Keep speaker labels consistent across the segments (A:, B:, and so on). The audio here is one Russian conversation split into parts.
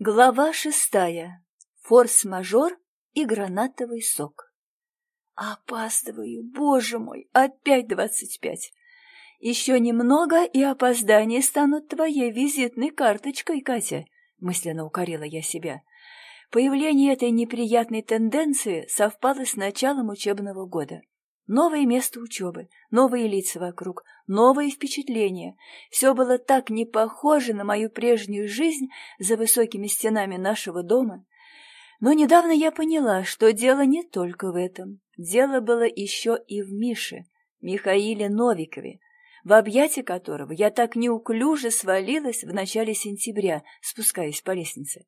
A: Глава шестая. Форс-мажор и гранатовый сок. Опаздываю, боже мой, опять двадцать пять. Еще немного, и опоздания станут твоей визитной карточкой, Катя, мысленно укорила я себя. Появление этой неприятной тенденции совпало с началом учебного года. Новое место учебы, новые лица вокруг, новые впечатления. Все было так не похоже на мою прежнюю жизнь за высокими стенами нашего дома. Но недавно я поняла, что дело не только в этом. Дело было еще и в Мише, Михаиле Новикове, в объятия которого я так неуклюже свалилась в начале сентября, спускаясь по лестнице.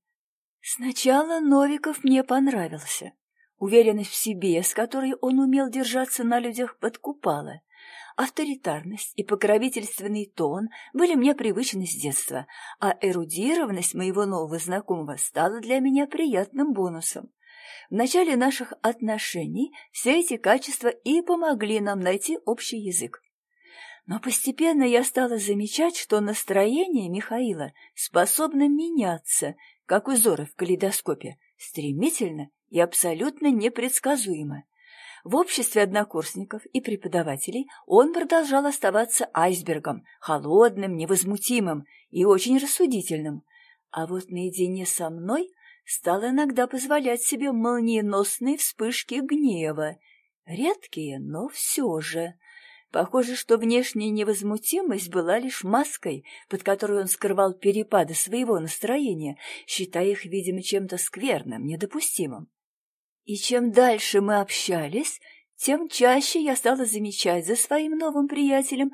A: Сначала Новиков мне понравился. Уверенность в себе, с которой он умел держаться на людях, подкупала. Авторитарность и покровительственный тон были мне привычны с детства, а эрудированность моего нового знакомого стала для меня приятным бонусом. В начале наших отношений все эти качества и помогли нам найти общий язык. Но постепенно я стала замечать, что настроение Михаила способно меняться, как узоры в калейдоскопе, стремительно и абсолютно непредсказуемо. В обществе однокурсников и преподавателей он продолжал оставаться айсбергом, холодным, невозмутимым и очень рассудительным. А вот наедине со мной стал иногда позволять себе молниеносные вспышки гнева. Редкие, но все же. Похоже, что внешняя невозмутимость была лишь маской, под которой он скрывал перепады своего настроения, считая их, видимо, чем-то скверным, недопустимым. И чем дальше мы общались, тем чаще я стала замечать за своим новым приятелем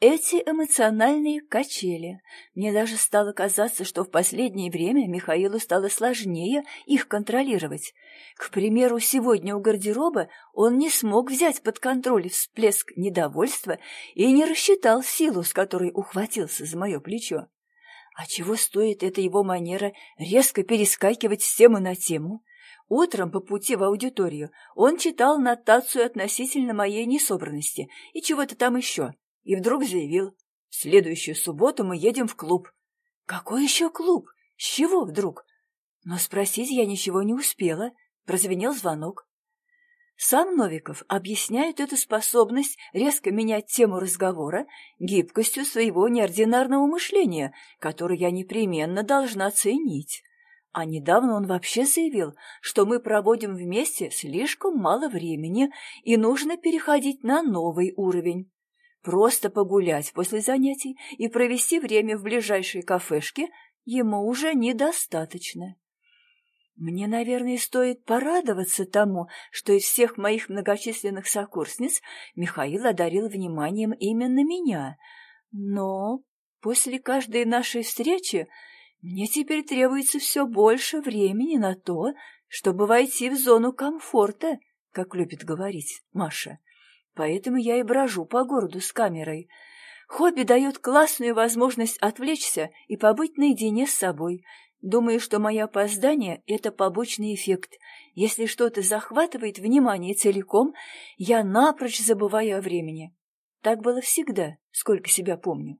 A: эти эмоциональные качели. Мне даже стало казаться, что в последнее время Михаилу стало сложнее их контролировать. К примеру, сегодня у гардероба он не смог взять под контроль всплеск недовольства и не рассчитал силу, с которой ухватился за мое плечо. А чего стоит эта его манера резко перескакивать с темы на тему? Утром по пути в аудиторию он читал нотацию относительно моей несобранности и чего-то там еще, и вдруг заявил, «В следующую субботу мы едем в клуб». «Какой еще клуб? С чего вдруг?» Но спросить я ничего не успела, прозвенел звонок. Сам Новиков объясняет эту способность резко менять тему разговора гибкостью своего неординарного мышления, которую я непременно должна ценить. А недавно он вообще заявил, что мы проводим вместе слишком мало времени и нужно переходить на новый уровень. Просто погулять после занятий и провести время в ближайшей кафешке ему уже недостаточно. Мне, наверное, стоит порадоваться тому, что из всех моих многочисленных сокурсниц Михаил одарил вниманием именно меня. Но после каждой нашей встречи мне теперь требуется все больше времени на то, чтобы войти в зону комфорта, как любит говорить Маша. Поэтому я и брожу по городу с камерой. Хобби дает классную возможность отвлечься и побыть наедине с собой. Думаю, что мое опоздание — это побочный эффект. Если что-то захватывает внимание целиком, я напрочь забываю о времени. Так было всегда, сколько себя помню.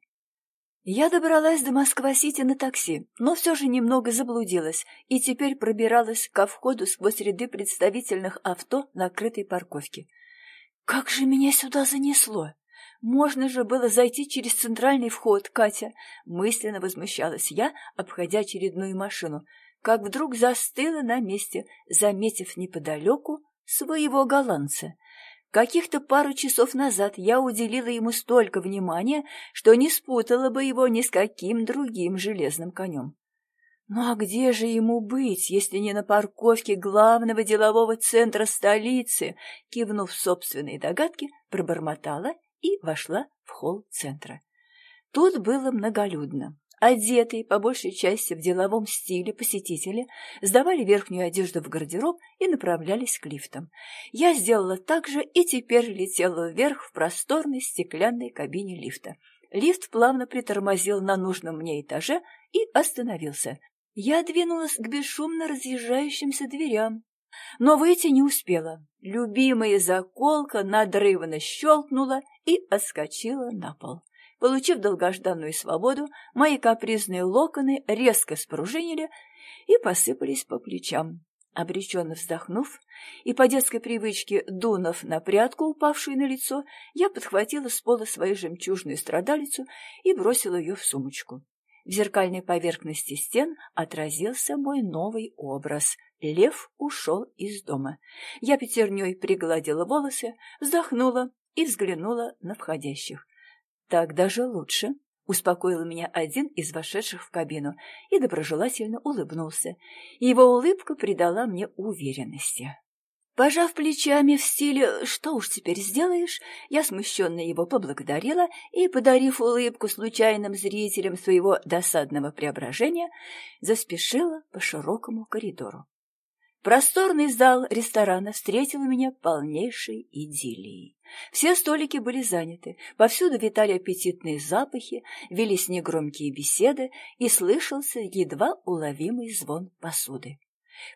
A: Я добралась до Москва-Сити на такси, но все же немного заблудилась и теперь пробиралась ко входу сквозь ряды представительных авто на крытой парковке. Как же меня сюда занесло! Можно же было зайти через центральный вход, Катя, мысленно возмущалась я, обходя очередную машину, как вдруг застыла на месте, заметив неподалеку своего голландца — Каких-то пару часов назад я уделила ему столько внимания, что не спутала бы его ни с каким другим железным конем. Ну а где же ему быть, если не на парковке главного делового центра столицы? Кивнув собственные догадки, пробормотала и вошла в холл центра. Тут было многолюдно. Одетые, по большей части в деловом стиле, посетители сдавали верхнюю одежду в гардероб и направлялись к лифтам. Я сделала так же и теперь летела вверх в просторной стеклянной кабине лифта. Лифт плавно притормозил на нужном мне этаже и остановился. Я двинулась к бесшумно разъезжающимся дверям, но выйти не успела. Любимая заколка надрывно щелкнула и отскочила на пол. Получив долгожданную свободу, мои капризные локоны резко спружинили, и посыпались по плечам. Обреченно вздохнув и по детской привычке дунув на прядку, упавшую на лицо, я подхватила с пола свою жемчужную страдалицу и бросила ее в сумочку. В зеркальной поверхности стен отразился мой новый образ. Лев ушел из дома. Я пятерней пригладила волосы, вздохнула и взглянула на входящих. Так даже лучше. Успокоил меня один из вошедших в кабину и доброжелательно улыбнулся. Его улыбка придала мне уверенности. Пожав плечами в стиле «что уж теперь сделаешь», я смущенно его поблагодарила и, подарив улыбку случайным зрителям своего досадного преображения, заспешила по широкому коридору. Просторный зал ресторана встретил меня полнейшей идиллией. Все столики были заняты, повсюду витали аппетитные запахи, велись негромкие беседы и слышался едва уловимый звон посуды.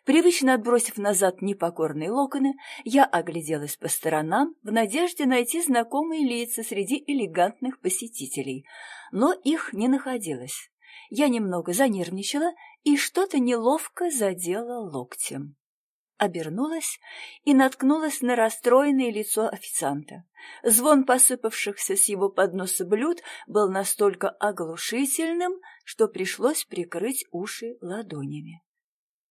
A: Привычно отбросив назад непокорные локоны, я огляделась по сторонам в надежде найти знакомые лица среди элегантных посетителей, но их не находилось. Я немного занервничала и что-то неловко задела локтем. Обернулась и наткнулась на расстроенное лицо официанта. Звон посыпавшихся с его подноса блюд был настолько оглушительным, что пришлось прикрыть уши ладонями.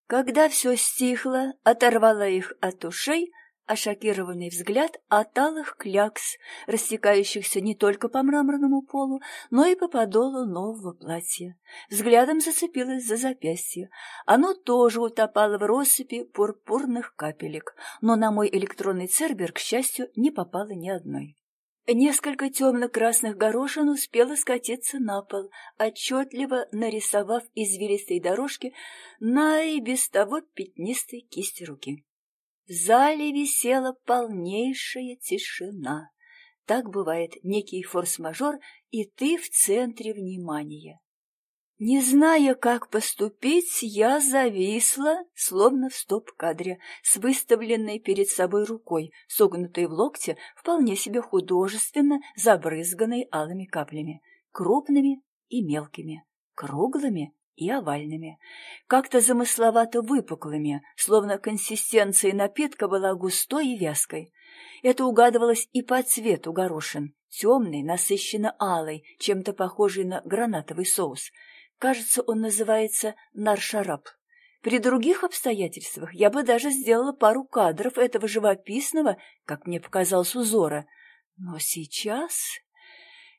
A: Когда все стихло, оторвала их от ушей, а шокированный взгляд от алых клякс, растекающихся не только по мраморному полу, но и по подолу нового платья. Взглядом зацепилась за запястье. Оно тоже утопало в россыпи пурпурных капелек, но на мой электронный цербер, к счастью, не попало ни одной. Несколько темно-красных горошин успело скатиться на пол, отчетливо нарисовав извилистые дорожки на и без того пятнистой кисти руки. В зале висела полнейшая тишина. Так бывает некий форс-мажор, и ты в центре внимания. Не зная, как поступить, я зависла, словно в стоп-кадре, с выставленной перед собой рукой, согнутой в локте, вполне себе художественно забрызганной алыми каплями, крупными и мелкими, круглыми и овальными, как-то замысловато выпуклыми, словно консистенция напитка была густой и вязкой. Это угадывалось и по цвету горошин, темный, насыщенно алый, чем-то похожий на гранатовый соус — Кажется, он называется наршараб. При других обстоятельствах я бы даже сделала пару кадров этого живописного, как мне показалось, узора. Но сейчас...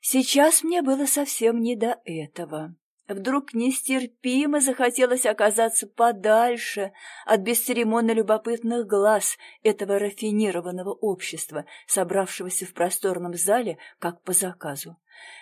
A: Сейчас мне было совсем не до этого. Вдруг нестерпимо захотелось оказаться подальше от бесцеремонно любопытных глаз этого рафинированного общества, собравшегося в просторном зале, как по заказу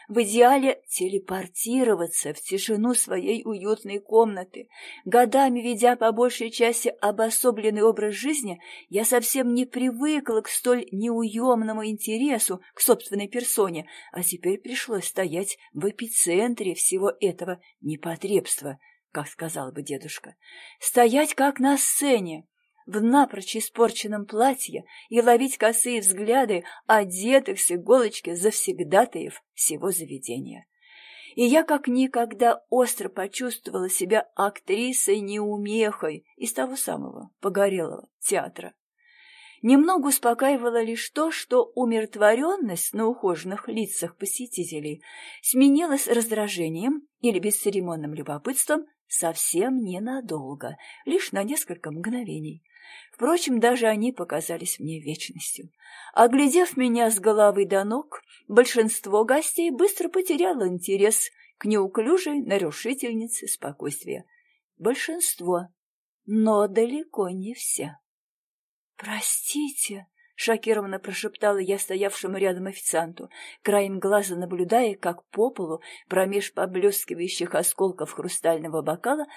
A: в идеале телепортироваться в тишину своей уютной комнаты. Годами ведя по большей части обособленный образ жизни, я совсем не привыкла к столь неуемному интересу к собственной персоне, а теперь пришлось стоять в эпицентре всего этого непотребства, как сказал бы дедушка. Стоять как на сцене, в напрочь испорченном платье и ловить косые взгляды одетых с иголочки завсегдатаев всего заведения. И я как никогда остро почувствовала себя актрисой-неумехой из того самого погорелого театра. Немного успокаивало лишь то, что умиротворенность на ухоженных лицах посетителей сменилась раздражением или бесцеремонным любопытством совсем ненадолго, лишь на несколько мгновений. Впрочем, даже они показались мне вечностью. Оглядев меня с головы до ног, большинство гостей быстро потеряло интерес к неуклюжей нарушительнице спокойствия. Большинство, но далеко не все. «Простите», — шокированно прошептала я стоявшему рядом официанту, краем глаза наблюдая, как по полу, промеж поблескивающих осколков хрустального бокала,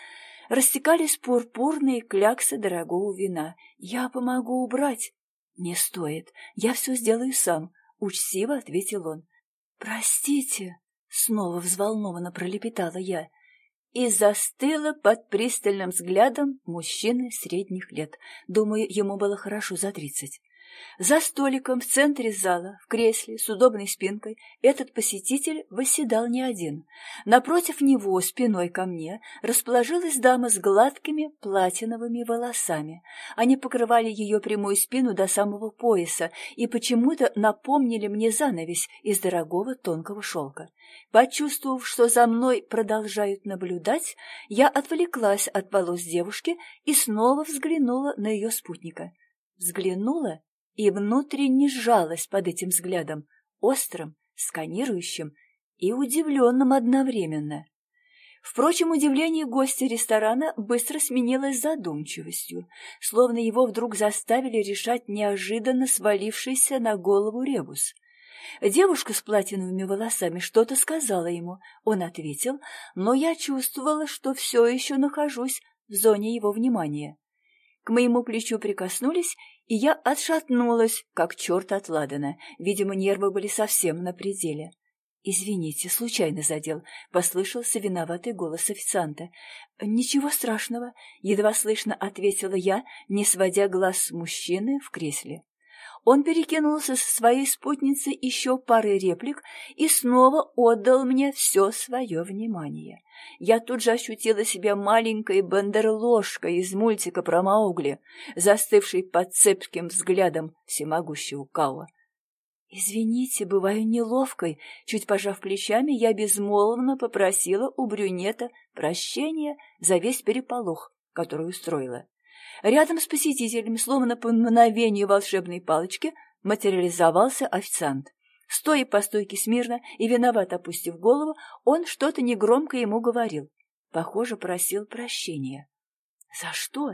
A: растекались пурпурные кляксы дорогого вина. «Я помогу убрать». «Не стоит. Я все сделаю сам», — учтиво ответил он. «Простите», — снова взволнованно пролепетала я. И застыла под пристальным взглядом мужчины средних лет. Думаю, ему было хорошо за тридцать. За столиком в центре зала, в кресле с удобной спинкой, этот посетитель восседал не один. Напротив него, спиной ко мне, расположилась дама с гладкими платиновыми волосами. Они покрывали ее прямую спину до самого пояса и почему-то напомнили мне занавесь из дорогого тонкого шелка. Почувствовав, что за мной продолжают наблюдать, я отвлеклась от волос девушки и снова взглянула на ее спутника. Взглянула и внутренне сжалась под этим взглядом, острым, сканирующим и удивленным одновременно. Впрочем, удивление гостя ресторана быстро сменилось задумчивостью, словно его вдруг заставили решать неожиданно свалившийся на голову ребус. Девушка с платиновыми волосами что-то сказала ему, он ответил, но я чувствовала, что все еще нахожусь в зоне его внимания. К моему плечу прикоснулись, и я отшатнулась, как черт от Ладана. Видимо, нервы были совсем на пределе. «Извините, случайно задел», — послышался виноватый голос официанта. «Ничего страшного», — едва слышно ответила я, не сводя глаз с мужчины в кресле. Он перекинулся со своей спутницей еще парой реплик и снова отдал мне все свое внимание. Я тут же ощутила себя маленькой бандерложкой из мультика про Маугли, застывшей под цепким взглядом всемогущего Кауа. «Извините, бываю неловкой», — чуть пожав плечами, я безмолвно попросила у брюнета прощения за весь переполох, который устроила. Рядом с посетителем, словно по мгновению волшебной палочки, материализовался официант. Стоя по стойке смирно и виноват опустив голову, он что-то негромко ему говорил. Похоже, просил прощения. За что?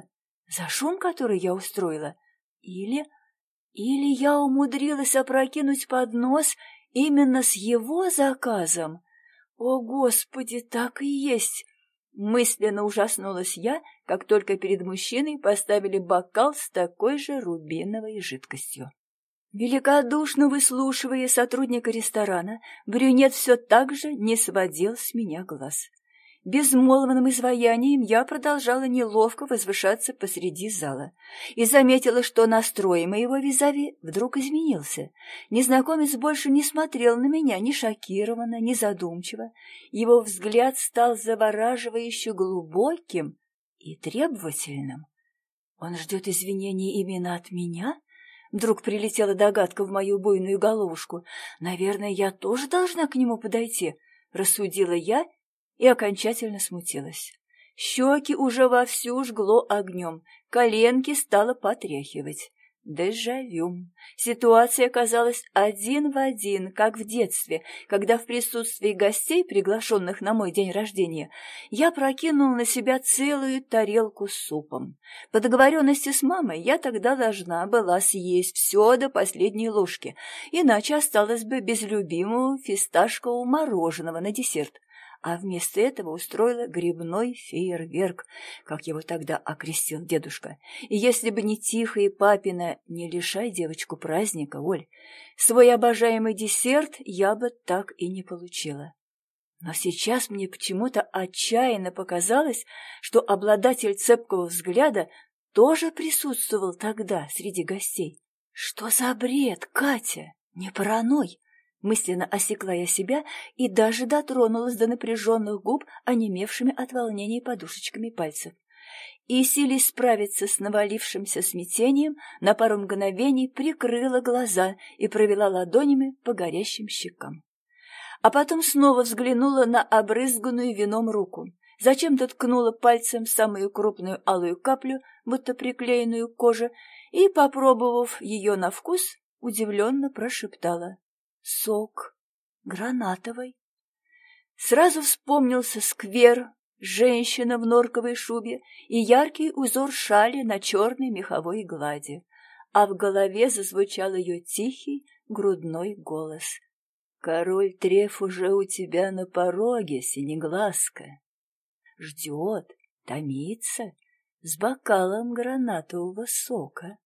A: За шум, который я устроила? Или... Или я умудрилась опрокинуть поднос именно с его заказом? О, Господи, так и есть! Мысленно ужаснулась я, как только перед мужчиной поставили бокал с такой же рубиновой жидкостью. Великодушно выслушивая сотрудника ресторана, брюнет все так же не сводил с меня глаз. Безмолвным изваянием я продолжала неловко возвышаться посреди зала и заметила, что настрой моего визави вдруг изменился. Незнакомец больше не смотрел на меня ни шокированно, ни задумчиво. Его взгляд стал завораживающе глубоким и требовательным. Он ждет извинений именно от меня? Вдруг прилетела догадка в мою буйную головушку. Наверное, я тоже должна к нему подойти, рассудила я и окончательно смутилась. Щеки уже вовсю жгло огнем, коленки стало потряхивать. Дежавю. Ситуация оказалась один в один, как в детстве, когда в присутствии гостей, приглашенных на мой день рождения, я прокинул на себя целую тарелку с супом. По договоренности с мамой я тогда должна была съесть все до последней ложки, иначе осталось бы без любимого фисташкового мороженого на десерт а вместо этого устроила грибной фейерверк, как его тогда окрестил дедушка. И если бы не тихое папина «не лишай девочку праздника, Оль», свой обожаемый десерт я бы так и не получила. Но сейчас мне почему-то отчаянно показалось, что обладатель цепкого взгляда тоже присутствовал тогда среди гостей. Что за бред, Катя? Не параной. Мысленно осекла я себя и даже дотронулась до напряженных губ, онемевшими от волнения подушечками пальцев. И, силясь справиться с навалившимся смятением, на пару мгновений прикрыла глаза и провела ладонями по горящим щекам. А потом снова взглянула на обрызганную вином руку. Зачем-то ткнула пальцем самую крупную алую каплю, будто приклеенную к коже, и, попробовав ее на вкус, удивленно прошептала сок гранатовый. Сразу вспомнился сквер, женщина в норковой шубе и яркий узор шали на черной меховой глади, а в голове зазвучал ее тихий грудной голос. «Король Треф уже у тебя на пороге, синеглазка. Ждет, томится, с бокалом гранатового сока».